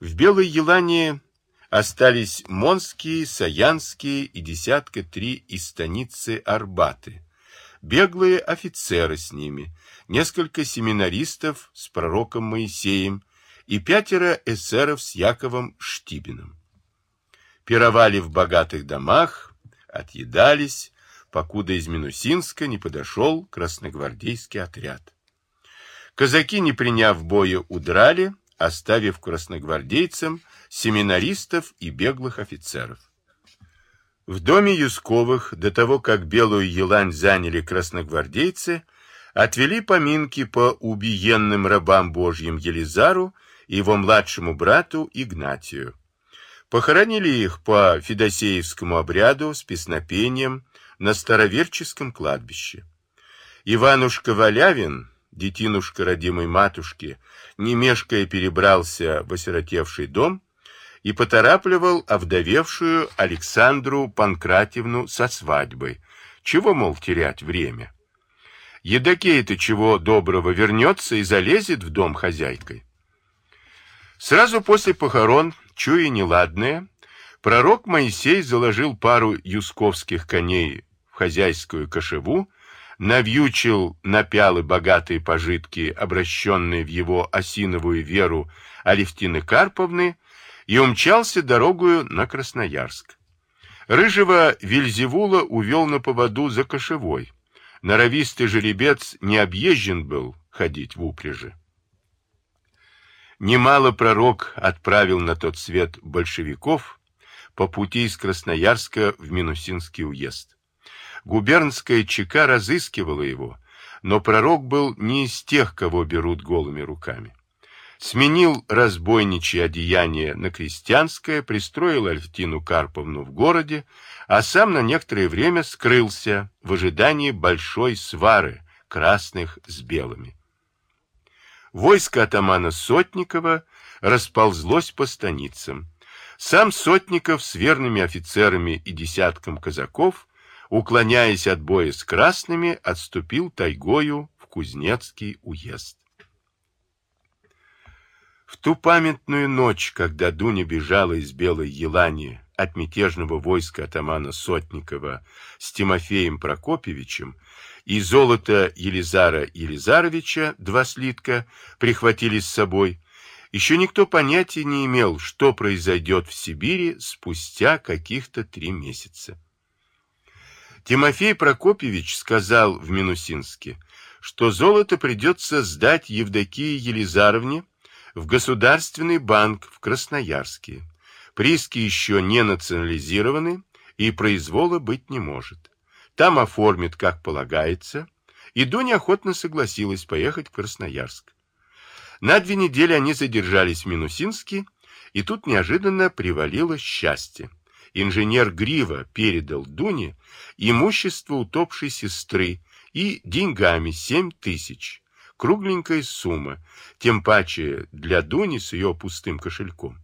В Белой Елане остались Монские, Саянские и десятка три из станицы Арбаты, беглые офицеры с ними, несколько семинаристов с пророком Моисеем и пятеро эсеров с Яковом Штибиным. Пировали в богатых домах, отъедались, покуда из Минусинска не подошел красногвардейский отряд. Казаки, не приняв боя, удрали, оставив красногвардейцам семинаристов и беглых офицеров. В доме Юсковых, до того, как Белую Елань заняли красногвардейцы, отвели поминки по убиенным рабам Божьим Елизару и его младшему брату Игнатию. Похоронили их по Федосеевскому обряду с песнопением на Староверческом кладбище. Иванушка Валявин, детинушка родимой матушки, не мешкая перебрался в осиротевший дом и поторапливал овдовевшую Александру Панкратьевну со свадьбой. Чего, мол, терять время? Едокей-то чего доброго вернется и залезет в дом хозяйкой. Сразу после похорон, чуя неладное, пророк Моисей заложил пару юсковских коней в хозяйскую кошеву, навьючил на пялы богатые пожитки, обращенные в его осиновую веру Алевтины Карповны, и умчался дорогою на Красноярск. Рыжего Вильзевула увел на поводу за кошевой. Норовистый жеребец не объезжен был ходить в упряжи. Немало пророк отправил на тот свет большевиков по пути из Красноярска в Минусинский уезд. Губернская ЧК разыскивала его, но пророк был не из тех, кого берут голыми руками. Сменил разбойничье одеяние на крестьянское, пристроил Альфтину Карповну в городе, а сам на некоторое время скрылся в ожидании большой свары красных с белыми. Войско атамана Сотникова расползлось по станицам. Сам Сотников с верными офицерами и десятком казаков уклоняясь от боя с красными, отступил тайгою в Кузнецкий уезд. В ту памятную ночь, когда Дуня бежала из Белой Елани от мятежного войска атамана Сотникова с Тимофеем Прокопьевичем, и золото Елизара Елизаровича, два слитка, прихватили с собой, еще никто понятия не имел, что произойдет в Сибири спустя каких-то три месяца. Тимофей Прокопьевич сказал в Минусинске, что золото придется сдать Евдокии Елизаровне в Государственный банк в Красноярске. Прииски еще не национализированы и произвола быть не может. Там оформят, как полагается, и Дуня охотно согласилась поехать в Красноярск. На две недели они задержались в Минусинске, и тут неожиданно привалило счастье инженер Грива передал Дуне имущество утопшей сестры и деньгами семь тысяч. Кругленькая сумма, тем паче для Дуни с ее пустым кошельком.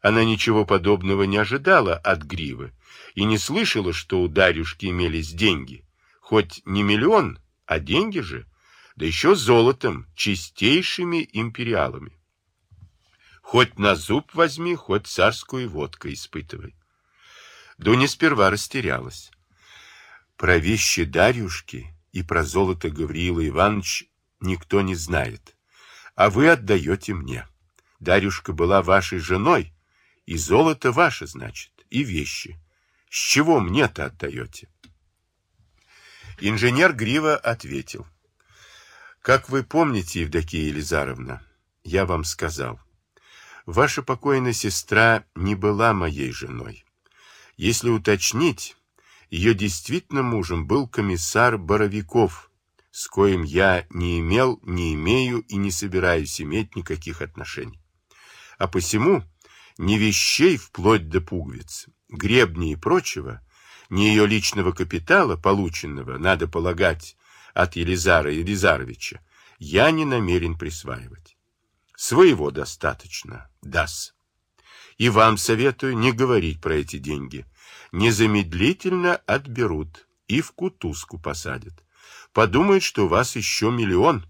Она ничего подобного не ожидала от Гривы и не слышала, что у Дарюшки имелись деньги. Хоть не миллион, а деньги же, да еще золотом, чистейшими империалами. Хоть на зуб возьми, хоть царскую водку испытывай. Дуня сперва растерялась. Про вещи Дарюшки и про золото Гавриила Иванович никто не знает. А вы отдаете мне. Дарюшка была вашей женой, и золото ваше, значит, и вещи. С чего мне-то отдаете? Инженер Грива ответил. Как вы помните, Евдокия Елизаровна, я вам сказал, ваша покойная сестра не была моей женой. Если уточнить, ее действительно мужем был комиссар Боровиков, с коим я не имел, не имею и не собираюсь иметь никаких отношений. А посему ни вещей вплоть до пуговиц, гребней и прочего, ни ее личного капитала, полученного, надо полагать, от Елизара Елизаровича, я не намерен присваивать. Своего достаточно, даст. И вам советую не говорить про эти деньги. Незамедлительно отберут и в кутузку посадят. Подумают, что у вас еще миллион.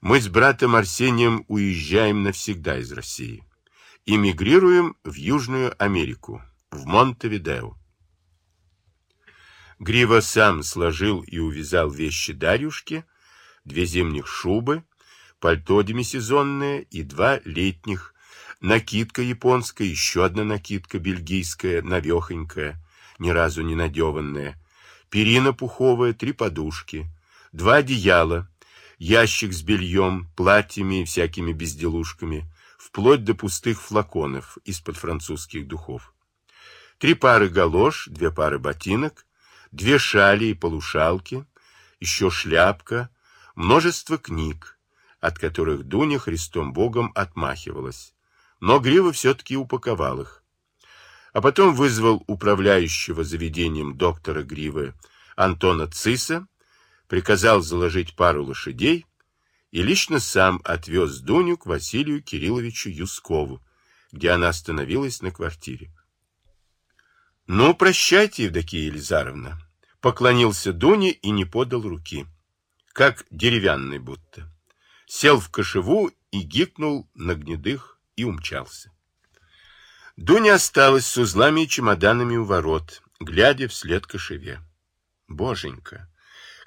Мы с братом Арсением уезжаем навсегда из России. эмигрируем в Южную Америку, в Монтевидео. Грива сам сложил и увязал вещи Дарюшки, две зимних шубы, пальто демисезонное и два летних, накидка японская, еще одна накидка бельгийская, навехонькая, ни разу не надеванная, перина пуховая, три подушки, два одеяла, ящик с бельем, платьями и всякими безделушками, вплоть до пустых флаконов из-под французских духов. Три пары галош, две пары ботинок, две шали и полушалки, еще шляпка, множество книг, от которых Дуня Христом Богом отмахивалась. Но Грива все-таки упаковал их. А потом вызвал управляющего заведением доктора Гривы Антона Циса, приказал заложить пару лошадей и лично сам отвез Дуню к Василию Кирилловичу Юскову, где она остановилась на квартире. «Ну, прощайте, Евдокия Елизаровна», — поклонился Дуне и не подал руки, как деревянный будто. Сел в кошеву и гикнул на гнедых и умчался. Дуня осталась с узлами и чемоданами у ворот, глядя вслед кошеве. «Боженька,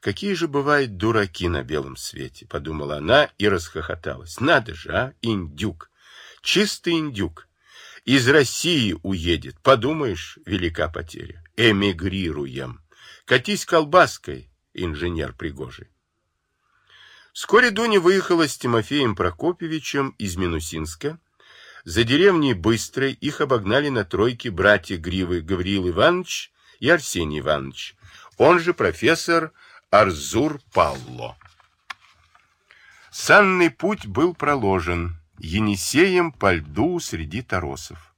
какие же бывают дураки на белом свете!» — подумала она и расхохоталась. «Надо же, а, индюк! Чистый индюк! Из России уедет, подумаешь, велика потеря. Эмигрируем. Катись колбаской, инженер Пригожий. Вскоре Дуня выехала с Тимофеем Прокопьевичем из Минусинска. За деревней Быстрой их обогнали на тройке братья Гривы Гавриил Иванович и Арсений Иванович, он же профессор Арзур Палло. Санный путь был проложен. Енисеем по льду среди торосов.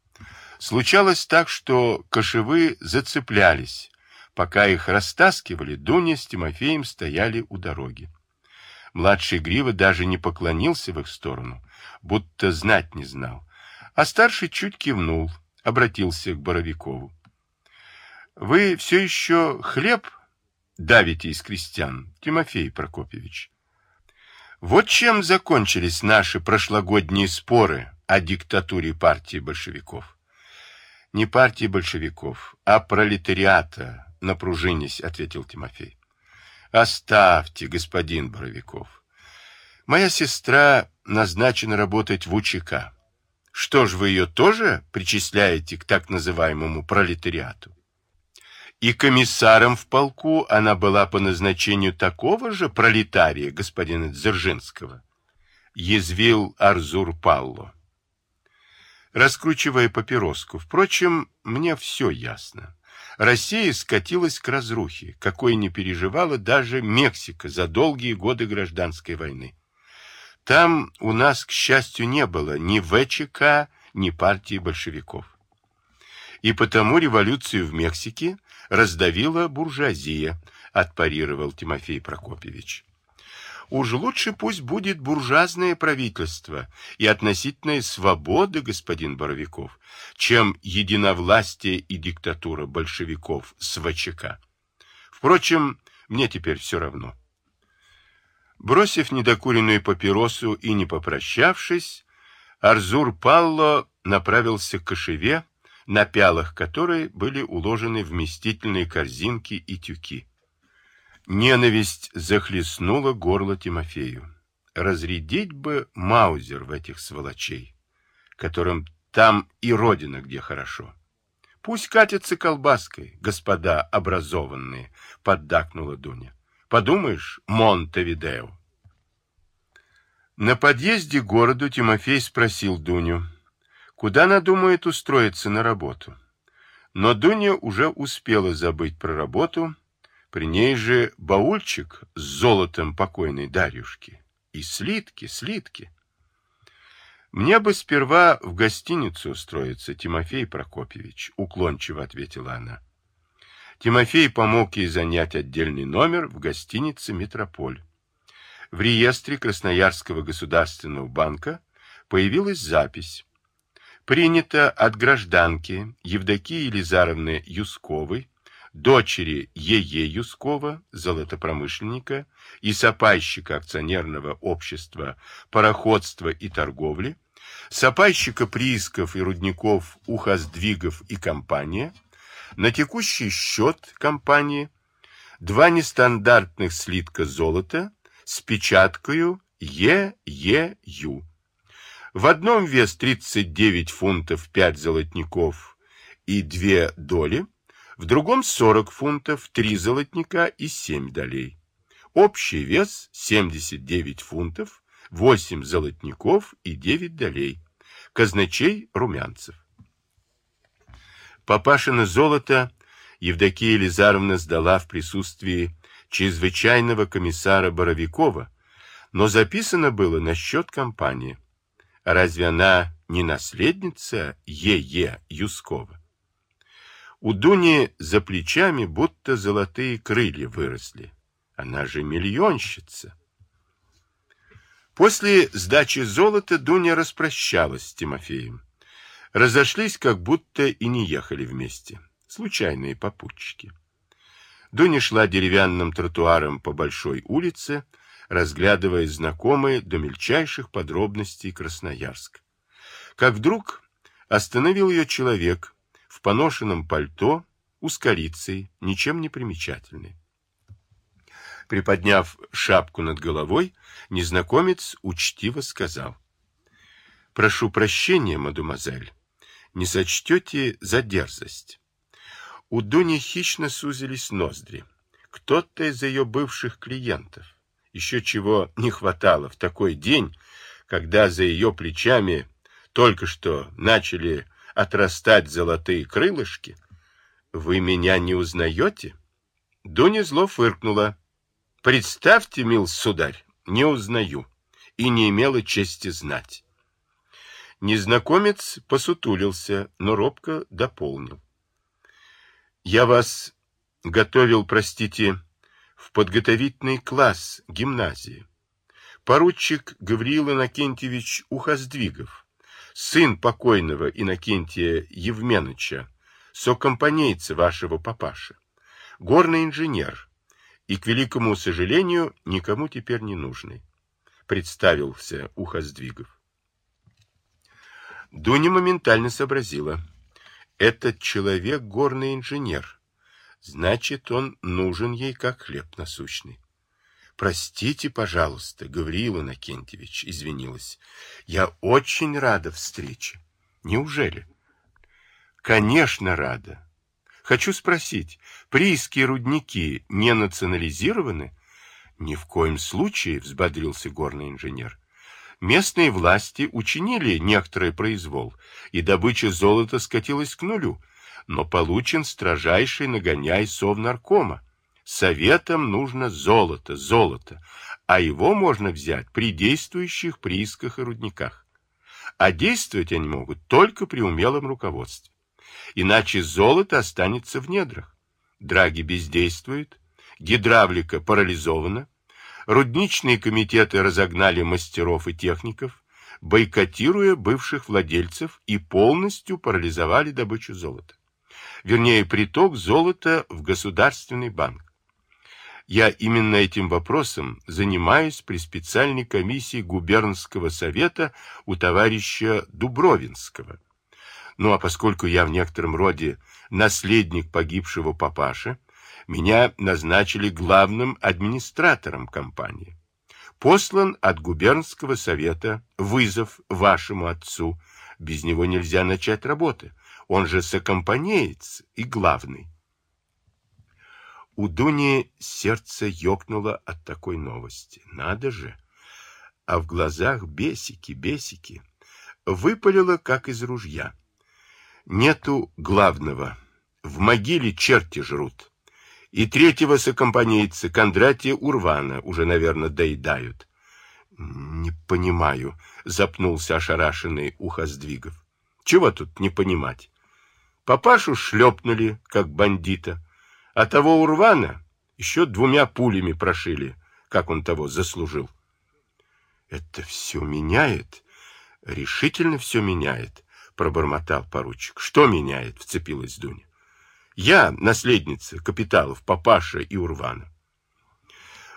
Случалось так, что кошевы зацеплялись. Пока их растаскивали, Дуня с Тимофеем стояли у дороги. Младший Грива даже не поклонился в их сторону, будто знать не знал. А старший чуть кивнул, обратился к Боровикову. — Вы все еще хлеб давите из крестьян, Тимофей Прокопьевич? Вот чем закончились наши прошлогодние споры о диктатуре партии большевиков. Не партии большевиков, а пролетариата, напружинись, ответил Тимофей. Оставьте, господин Боровиков. Моя сестра назначена работать в УЧК. Что ж, вы ее тоже причисляете к так называемому пролетариату? и комиссаром в полку она была по назначению такого же пролетария господина Дзержинского, язвил Арзур Палло. Раскручивая папироску, впрочем, мне все ясно. Россия скатилась к разрухе, какой не переживала даже Мексика за долгие годы гражданской войны. Там у нас, к счастью, не было ни ВЧК, ни партии большевиков. И потому революцию в Мексике раздавила буржуазия, отпарировал Тимофей Прокопьевич. Уж лучше пусть будет буржуазное правительство и относительная свобода, господин Боровиков, чем единовластие и диктатура большевиков с ВЧК. Впрочем, мне теперь все равно. Бросив недокуренную папиросу и не попрощавшись, Арзур Палло направился к кошеве, на пялах которой были уложены вместительные корзинки и тюки. Ненависть захлестнула горло Тимофею. Разрядить бы маузер в этих сволочей, которым там и родина где хорошо. Пусть катятся колбаской, господа образованные, поддакнула Дуня. Подумаешь, Монтевидео. На подъезде к городу Тимофей спросил Дуню, куда она думает устроиться на работу. Но Дуня уже успела забыть про работу, при ней же баульчик с золотом покойной Дарюшки. И слитки, слитки. Мне бы сперва в гостиницу устроиться, Тимофей Прокопьевич, уклончиво ответила она. Тимофей помог ей занять отдельный номер в гостинице «Метрополь». В реестре Красноярского государственного банка появилась запись принято от гражданки Евдокии Елизаровны Юсковой, дочери Е.Е. Юскова, золотопромышленника и сопайщика акционерного общества пароходства и торговли, сапайщика приисков и рудников Ухоздвигов и компания, на текущий счет компании два нестандартных слитка золота с печаткою ЕЕЮ. В одном вес 39 фунтов 5 золотников и 2 доли, в другом 40 фунтов 3 золотника и 7 долей. Общий вес 79 фунтов 8 золотников и 9 долей. Казначей Румянцев. Папашина золото Евдокия Елизаровна сдала в присутствии чрезвычайного комиссара Боровикова, но записано было на счет компании. Разве она не наследница Е.Е. Юскова? У Дуни за плечами будто золотые крылья выросли. Она же миллионщица. После сдачи золота Дуня распрощалась с Тимофеем. Разошлись, как будто и не ехали вместе. Случайные попутчики. Дуня шла деревянным тротуаром по большой улице, разглядывая знакомые до мельчайших подробностей Красноярск. Как вдруг остановил ее человек в поношенном пальто, узколицей, ничем не примечательный. Приподняв шапку над головой, незнакомец учтиво сказал. «Прошу прощения, мадемуазель, не сочтете за дерзость». У Дуни хищно сузились ноздри. Кто-то из ее бывших клиентов. Еще чего не хватало в такой день, когда за ее плечами только что начали отрастать золотые крылышки. «Вы меня не узнаете?» Дуня зло фыркнула. Представьте, мил сударь, не узнаю и не имела чести знать. Незнакомец посутулился, но робко дополнил. Я вас готовил, простите, в подготовительный класс гимназии. Поручик Гавриил Иннокентьевич Ухоздвигов, сын покойного Иннокентия Евменыча, сокомпанейца вашего папаши, горный инженер, и, к великому сожалению, никому теперь не нужный. Представился Ухоздвигов. Дуня моментально сообразила. Этот человек горный инженер. Значит, он нужен ей как хлеб насущный. Простите, пожалуйста, Гавриил Иннокентьевич, извинилась. Я очень рада встрече. Неужели? Конечно, рада. Хочу спросить, прииски рудники не национализированы? Ни в коем случае, взбодрился горный инженер. Местные власти учинили некоторый произвол, и добыча золота скатилась к нулю, но получен строжайший нагоняй совнаркома. Советам нужно золото, золото, а его можно взять при действующих приисках и рудниках. А действовать они могут только при умелом руководстве иначе золото останется в недрах. Драги бездействуют, гидравлика парализована, рудничные комитеты разогнали мастеров и техников, бойкотируя бывших владельцев и полностью парализовали добычу золота. Вернее, приток золота в Государственный банк. Я именно этим вопросом занимаюсь при специальной комиссии губернского совета у товарища Дубровинского. Ну а поскольку я в некотором роде наследник погибшего папаши, меня назначили главным администратором компании. Послан от губернского совета вызов вашему отцу. Без него нельзя начать работы. Он же сокомпанеец и главный. У Дуни сердце ёкнуло от такой новости. Надо же! А в глазах бесики, бесики. Выпалило, как из ружья. Нету главного. В могиле черти жрут. И третьего сокомпанейца, Кондратия Урвана, уже, наверное, доедают. Не понимаю, запнулся ошарашенный ухоздвигов. Чего тут не понимать? Папашу шлепнули, как бандита, а того Урвана еще двумя пулями прошили, как он того заслужил. Это все меняет, решительно все меняет пробормотал поручик. Что меняет? Вцепилась Дуня. Я наследница капиталов папаша и Урвана.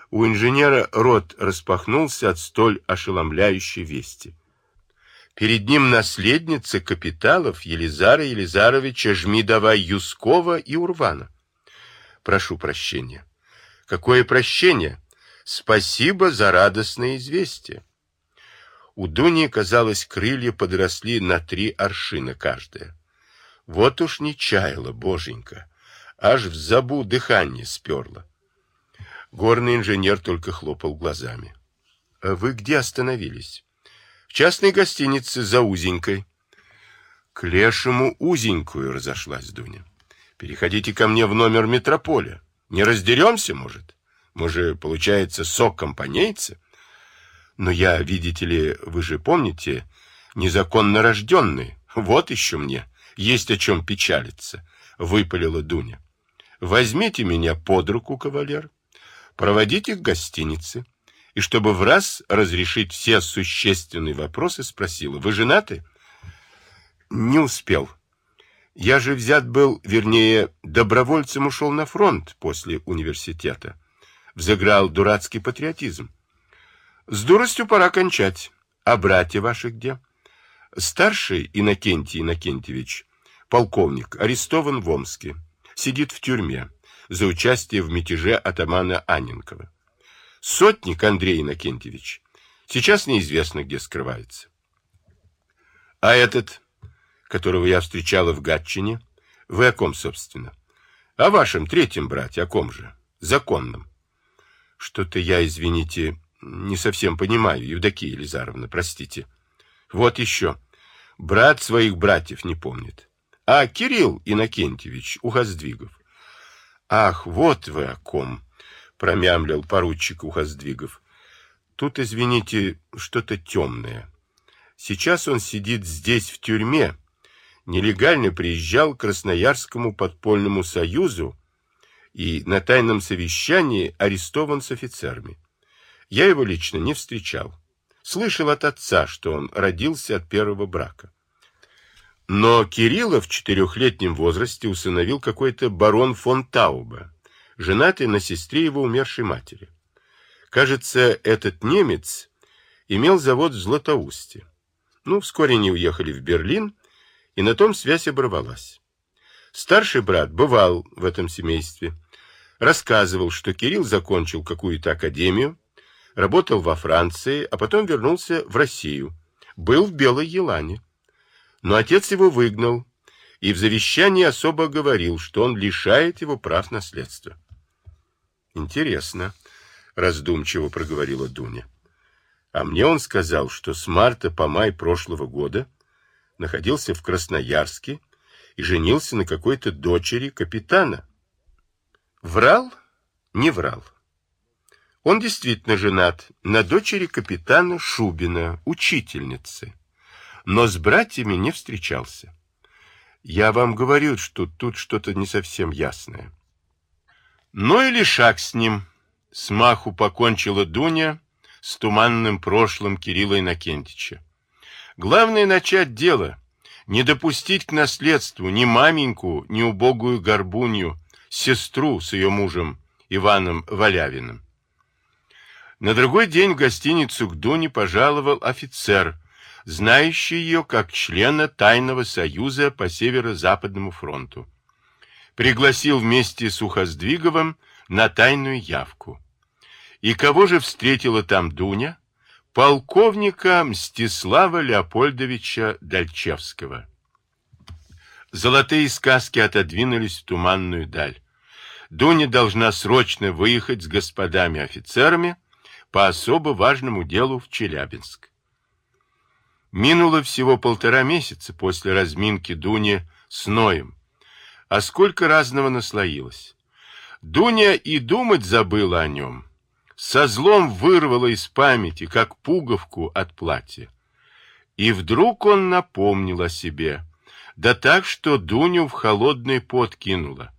У инженера рот распахнулся от столь ошеломляющей вести. Перед ним наследница капиталов Елизара Елизаровича Жмидова-Юскова и Урвана. Прошу прощения. Какое прощение? Спасибо за радостное известие. У Дуни, казалось, крылья подросли на три аршина каждая. Вот уж не чаяла, боженька, аж в забу дыхание сперло. Горный инженер только хлопал глазами. — А вы где остановились? — В частной гостинице за узенькой. — К лешему узенькую разошлась Дуня. — Переходите ко мне в номер метрополя. Не раздеремся, может? Мы же, получается, сок-компанейцы. Но я, видите ли, вы же помните, незаконно рожденный. Вот еще мне. Есть о чем печалиться, — выпалила Дуня. Возьмите меня под руку, кавалер проводить к гостинице, и чтобы в раз разрешить все существенные вопросы, спросила, вы женаты? Не успел. Я же взят был, вернее, добровольцем ушел на фронт после университета. Взыграл дурацкий патриотизм. С дуростью пора кончать. А братья ваши где? Старший Иннокентий Иннокентьевич, полковник, арестован в Омске. Сидит в тюрьме за участие в мятеже атамана Анненкова. Сотник Андрей Иннокентьевич сейчас неизвестно, где скрывается. А этот, которого я встречала в Гатчине, вы о ком, собственно? О вашем третьем брате, о ком же? Законном. Что-то я, извините, не совсем понимаю, Евдокия Елизаровна, простите. Вот еще. Брат своих братьев не помнит. А Кирилл Иннокентьевич Ухоздвигов Ах, вот вы о ком, промямлил поручик Ухоздвигов. Тут, извините, что-то темное. Сейчас он сидит здесь, в тюрьме. Нелегально приезжал к Красноярскому подпольному союзу и на тайном совещании арестован с офицерами. Я его лично не встречал. Слышал от отца, что он родился от первого брака. Но Кирилла в четырехлетнем возрасте усыновил какой-то барон фон Тауба, женатый на сестре его умершей матери. Кажется, этот немец имел завод в Златоусте. Ну, вскоре они уехали в Берлин, и на том связь оборвалась. Старший брат бывал в этом семействе, рассказывал, что Кирилл закончил какую-то академию, работал во Франции, а потом вернулся в Россию, был в Белой Елане. Но отец его выгнал, и в завещании особо говорил, что он лишает его прав наследства. Интересно, раздумчиво проговорила Дуня. А мне он сказал, что с марта по май прошлого года находился в Красноярске и женился на какой-то дочери капитана. Врал? Не врал. Он действительно женат на дочери капитана Шубина, учительницы но с братьями не встречался. Я вам говорю, что тут что-то не совсем ясное. Ну или шаг с ним. Смаху покончила Дуня с туманным прошлым Кирилла Иннокентича. Главное начать дело, не допустить к наследству ни маменьку, ни убогую горбунью, сестру с ее мужем Иваном Валявиным. На другой день в гостиницу к Дуне пожаловал офицер знающий ее как члена Тайного союза по Северо-Западному фронту. Пригласил вместе с Ухоздвиговым на тайную явку. И кого же встретила там Дуня? Полковника Мстислава Леопольдовича Дальчевского. Золотые сказки отодвинулись в туманную даль. Дуня должна срочно выехать с господами-офицерами по особо важному делу в Челябинск. Минуло всего полтора месяца после разминки Дуни с Ноем. А сколько разного наслоилось. Дуня и думать забыла о нем. Со злом вырвала из памяти, как пуговку от платья. И вдруг он напомнил о себе. Да так, что Дуню в холодный пот кинула.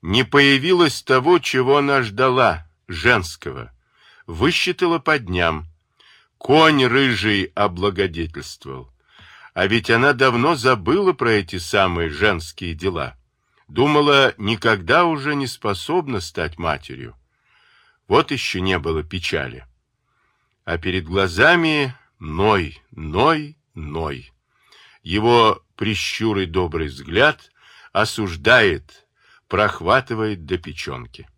Не появилось того, чего она ждала, женского. Высчитала по дням Конь рыжий облагодетельствовал. А ведь она давно забыла про эти самые женские дела. Думала, никогда уже не способна стать матерью. Вот еще не было печали. А перед глазами Ной, Ной Ной. Его прищурый добрый взгляд осуждает, прохватывает до печенки.